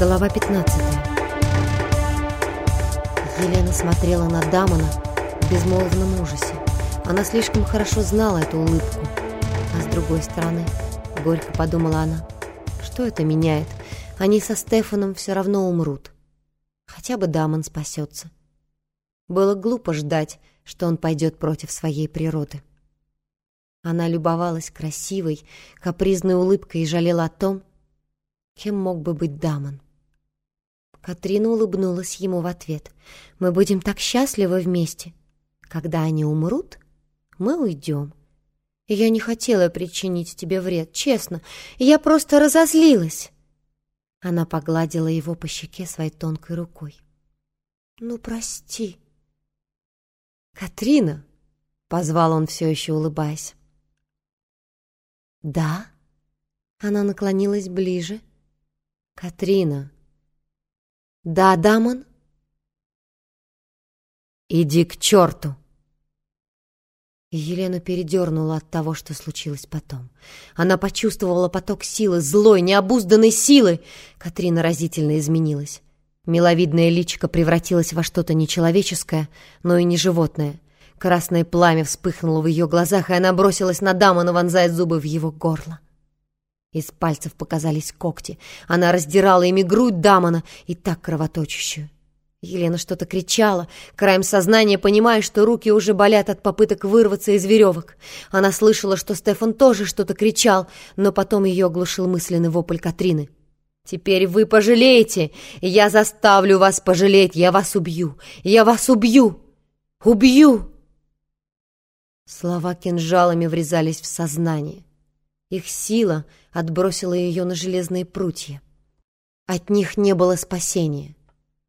Глава 15 Елена смотрела на Дамона в безмолвном ужасе. Она слишком хорошо знала эту улыбку. А с другой стороны, горько подумала она, что это меняет? Они со Стефаном все равно умрут. Хотя бы Дамон спасется. Было глупо ждать, что он пойдет против своей природы. Она любовалась красивой, капризной улыбкой и жалела о том, кем мог бы быть Дамон. Катрина улыбнулась ему в ответ. «Мы будем так счастливы вместе. Когда они умрут, мы уйдем. Я не хотела причинить тебе вред, честно. Я просто разозлилась». Она погладила его по щеке своей тонкой рукой. «Ну, прости». «Катрина!» — позвал он, все еще улыбаясь. «Да?» Она наклонилась ближе. «Катрина!» «Да, Дамон?» «Иди к черту!» Елену передернула от того, что случилось потом. Она почувствовала поток силы, злой, необузданной силы. Катрина разительно изменилась. Миловидное личико превратилось во что-то нечеловеческое, но и не животное. Красное пламя вспыхнуло в ее глазах, и она бросилась на Дамона, вонзая зубы в его горло. Из пальцев показались когти. Она раздирала ими грудь Дамона и так кровоточащую. Елена что-то кричала, краем сознания понимая, что руки уже болят от попыток вырваться из веревок. Она слышала, что Стефан тоже что-то кричал, но потом ее оглушил мысленный вопль Катрины. «Теперь вы пожалеете! Я заставлю вас пожалеть! Я вас убью! Я вас убью! Убью!» Слова кинжалами врезались в сознание. Их сила отбросила ее на железные прутья. От них не было спасения.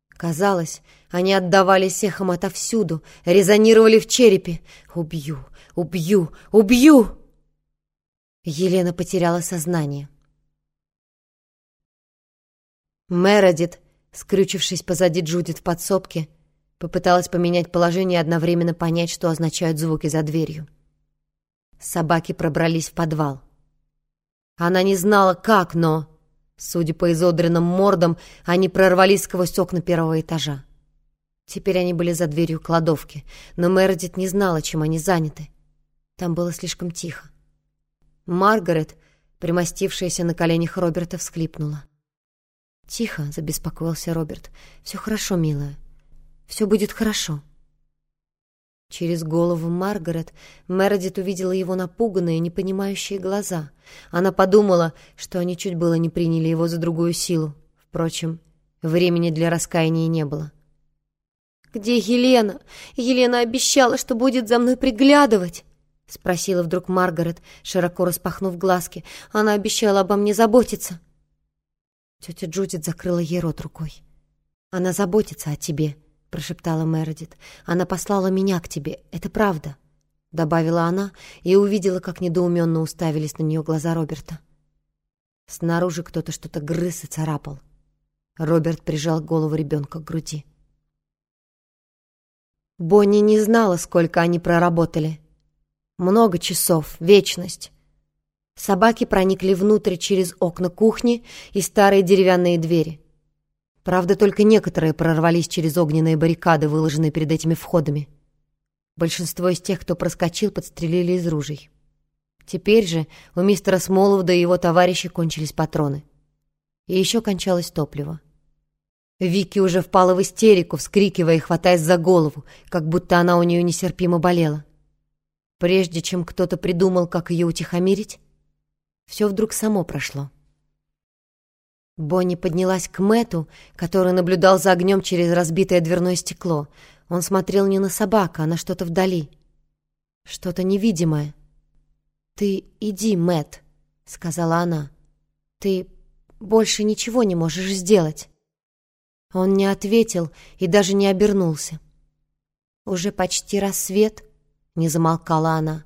Казалось, они отдавались эхом отовсюду, резонировали в черепе. «Убью! Убью! Убью!» Елена потеряла сознание. Мередит, скрючившись позади Джудит в подсобке, Попыталась поменять положение и одновременно понять, что означают звуки за дверью. Собаки пробрались в подвал. Она не знала, как, но, судя по изодренным мордам, они прорвались сквозь окна первого этажа. Теперь они были за дверью кладовки, но Мередит не знала, чем они заняты. Там было слишком тихо. Маргарет, примостившаяся на коленях Роберта, всхлипнула. «Тихо», — забеспокоился Роберт. «Все хорошо, милая. Все будет хорошо». Через голову Маргарет Мередит увидела его напуганные, непонимающие глаза. Она подумала, что они чуть было не приняли его за другую силу. Впрочем, времени для раскаяния не было. «Где Елена? Елена обещала, что будет за мной приглядывать!» — спросила вдруг Маргарет, широко распахнув глазки. «Она обещала обо мне заботиться!» Тетя Джудит закрыла ей рот рукой. «Она заботится о тебе», прошептала Мередит. «Она послала меня к тебе. Это правда», — добавила она и увидела, как недоуменно уставились на нее глаза Роберта. Снаружи кто-то что-то грыз и царапал. Роберт прижал голову ребенка к груди. Бонни не знала, сколько они проработали. Много часов, вечность. Собаки проникли внутрь через окна кухни и старые деревянные двери. Правда, только некоторые прорвались через огненные баррикады, выложенные перед этими входами. Большинство из тех, кто проскочил, подстрелили из ружей. Теперь же у мистера Смоловда и его товарищей кончились патроны. И еще кончалось топливо. Вики уже впала в истерику, вскрикивая и хватаясь за голову, как будто она у нее нестерпимо болела. Прежде чем кто-то придумал, как ее утихомирить, все вдруг само прошло. Бонни поднялась к Мэту, который наблюдал за огнем через разбитое дверное стекло. Он смотрел не на собаку, а на что-то вдали. Что-то невидимое. «Ты иди, Мэт, сказала она. «Ты больше ничего не можешь сделать». Он не ответил и даже не обернулся. «Уже почти рассвет», — не замолкала она.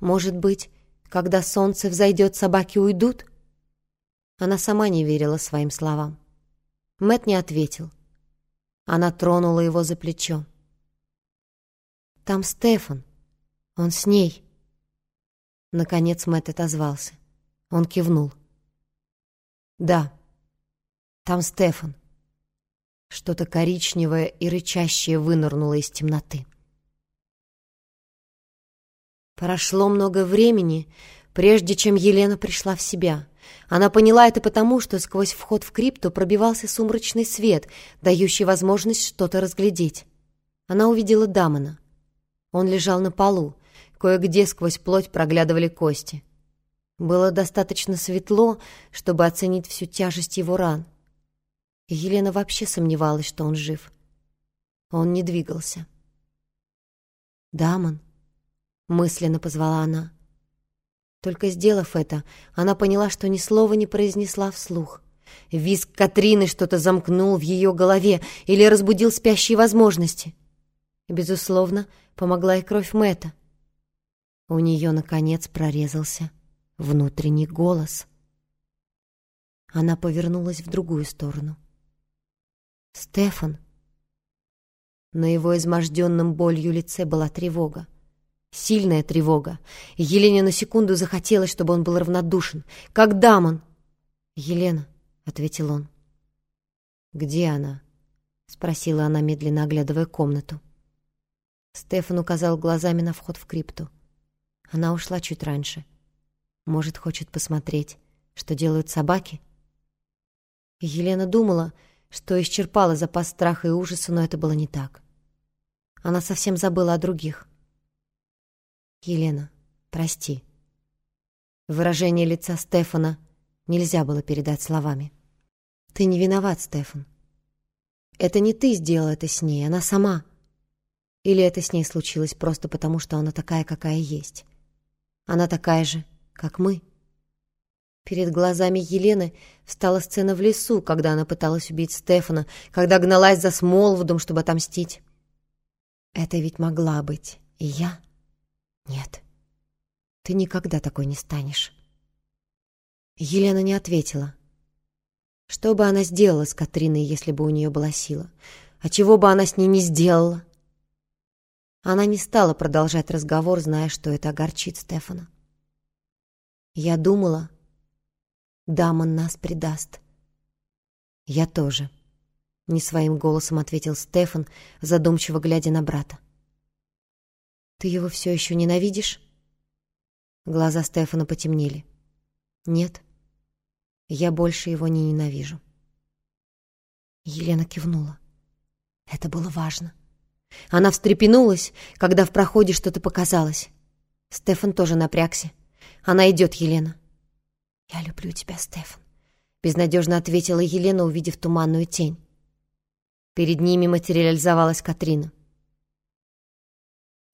«Может быть, когда солнце взойдет, собаки уйдут?» Она сама не верила своим словам. Мэт не ответил. Она тронула его за плечо. «Там Стефан. Он с ней». Наконец Мэт отозвался. Он кивнул. «Да, Там Стефан. Что-то коричневое и рычащее вынырнуло из темноты. Прошло много времени, прежде чем Елена пришла в себя. Она поняла это потому, что сквозь вход в крипту пробивался сумрачный свет, дающий возможность что-то разглядеть. Она увидела Дамона. Он лежал на полу, кое-где сквозь плоть проглядывали кости. Было достаточно светло, чтобы оценить всю тяжесть его ран. Елена вообще сомневалась, что он жив. Он не двигался. «Дамон», мысленно позвала она. Только сделав это, она поняла, что ни слова не произнесла вслух. Визг Катрины что-то замкнул в ее голове или разбудил спящие возможности. Безусловно, помогла и кровь Мэтта. У нее, наконец, прорезался внутренний голос. Она повернулась в другую сторону. «Стефан!» На его изможденном болью лице была тревога. Сильная тревога. Елене на секунду захотелось, чтобы он был равнодушен. «Как Дамон!» «Елена», — ответил он. «Где она?» — спросила она, медленно оглядывая комнату. Стефан указал глазами на вход в крипту. Она ушла чуть раньше. Может, хочет посмотреть, что делают собаки? Елена думала, что исчерпала запас страха и ужаса, но это было не так. Она совсем забыла о других. «Елена, прости». Выражение лица Стефана нельзя было передать словами. «Ты не виноват, Стефан. Это не ты сделал это с ней, она сама. Или это с ней случилось просто потому, что она такая, какая есть. Она такая же, как мы». Перед глазами Елены встала сцена в лесу, когда она пыталась убить Стефана, когда гналась за Смолвудом, чтобы отомстить. Это ведь могла быть и я. «Нет, ты никогда такой не станешь». Елена не ответила. Что бы она сделала с Катриной, если бы у нее была сила? А чего бы она с ней не сделала? Она не стала продолжать разговор, зная, что это огорчит Стефана. Я думала, Дамон нас предаст. Я тоже. Не своим голосом ответил Стефан, задумчиво глядя на брата. Ты его все еще ненавидишь?» Глаза Стефана потемнели. «Нет, я больше его не ненавижу». Елена кивнула. Это было важно. Она встрепенулась, когда в проходе что-то показалось. Стефан тоже напрягся. Она идет, Елена. «Я люблю тебя, Стефан», — безнадежно ответила Елена, увидев туманную тень. Перед ними материализовалась Катрина.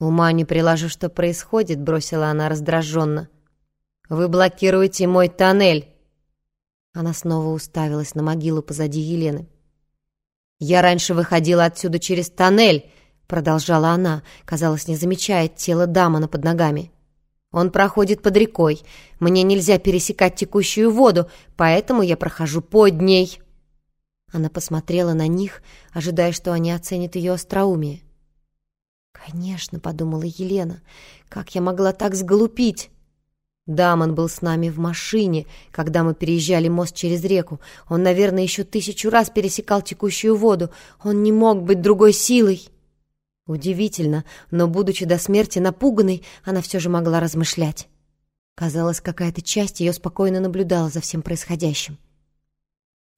«Ума не приложу, что происходит», — бросила она раздраженно. «Вы блокируете мой тоннель!» Она снова уставилась на могилу позади Елены. «Я раньше выходила отсюда через тоннель», — продолжала она, казалось, не замечая тело Дамона под ногами. «Он проходит под рекой. Мне нельзя пересекать текущую воду, поэтому я прохожу под ней». Она посмотрела на них, ожидая, что они оценят ее остроумие. «Конечно», — подумала Елена, — «как я могла так сглупить?» Дамон был с нами в машине, когда мы переезжали мост через реку. Он, наверное, еще тысячу раз пересекал текущую воду. Он не мог быть другой силой. Удивительно, но, будучи до смерти напуганной, она все же могла размышлять. Казалось, какая-то часть ее спокойно наблюдала за всем происходящим.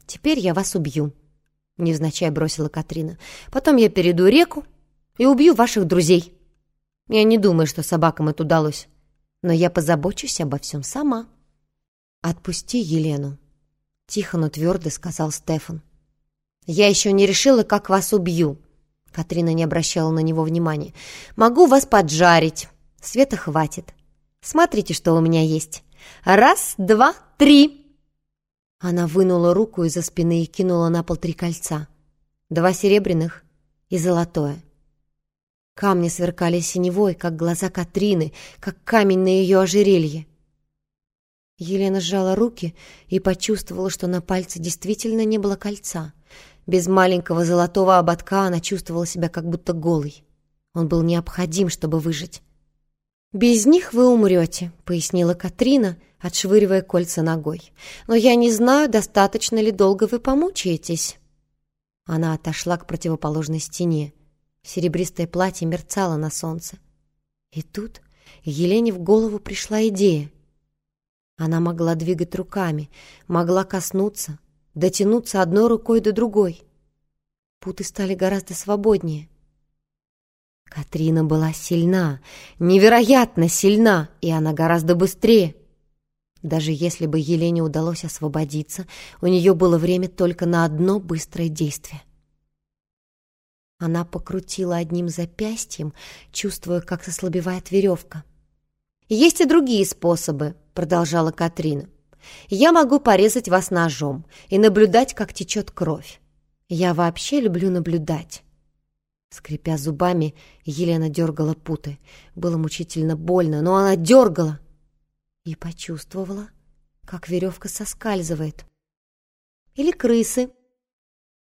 «Теперь я вас убью», — невзначай бросила Катрина. «Потом я перейду реку, и убью ваших друзей. Я не думаю, что собакам это удалось, но я позабочусь обо всем сама». «Отпусти Елену», — тихо, но твердо сказал Стефан. «Я еще не решила, как вас убью». Катрина не обращала на него внимания. «Могу вас поджарить. Света хватит. Смотрите, что у меня есть. Раз, два, три!» Она вынула руку из-за спины и кинула на пол три кольца. Два серебряных и золотое. Камни сверкали синевой, как глаза Катрины, как камень на ее ожерелье. Елена сжала руки и почувствовала, что на пальце действительно не было кольца. Без маленького золотого ободка она чувствовала себя как будто голой. Он был необходим, чтобы выжить. «Без них вы умрете», — пояснила Катрина, отшвыривая кольца ногой. «Но я не знаю, достаточно ли долго вы помучаетесь». Она отошла к противоположной стене. Серебристое платье мерцало на солнце. И тут Елене в голову пришла идея. Она могла двигать руками, могла коснуться, дотянуться одной рукой до другой. Путы стали гораздо свободнее. Катрина была сильна, невероятно сильна, и она гораздо быстрее. Даже если бы Елене удалось освободиться, у нее было время только на одно быстрое действие. Она покрутила одним запястьем, чувствуя, как сослабевает веревка. «Есть и другие способы», — продолжала Катрина. «Я могу порезать вас ножом и наблюдать, как течет кровь. Я вообще люблю наблюдать». Скрипя зубами, Елена дергала путы. Было мучительно больно, но она дергала и почувствовала, как веревка соскальзывает. «Или крысы», —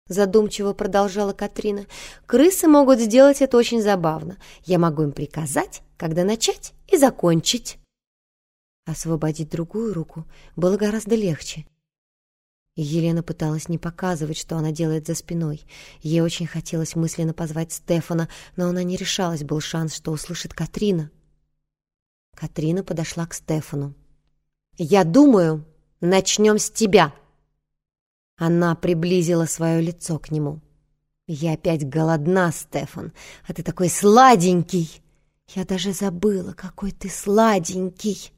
задумчиво продолжала Катрина. «Крысы могут сделать это очень забавно. Я могу им приказать, когда начать и закончить». Освободить другую руку было гораздо легче. Елена пыталась не показывать, что она делает за спиной. Ей очень хотелось мысленно позвать Стефана, но она не решалась, был шанс, что услышит Катрина. Катрина подошла к Стефану. «Я думаю, начнем с тебя!» Она приблизила свое лицо к нему. «Я опять голодна, Стефан, а ты такой сладенький! Я даже забыла, какой ты сладенький!»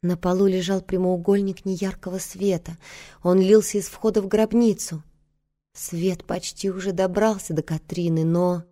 На полу лежал прямоугольник неяркого света. Он лился из входа в гробницу. Свет почти уже добрался до Катрины, но...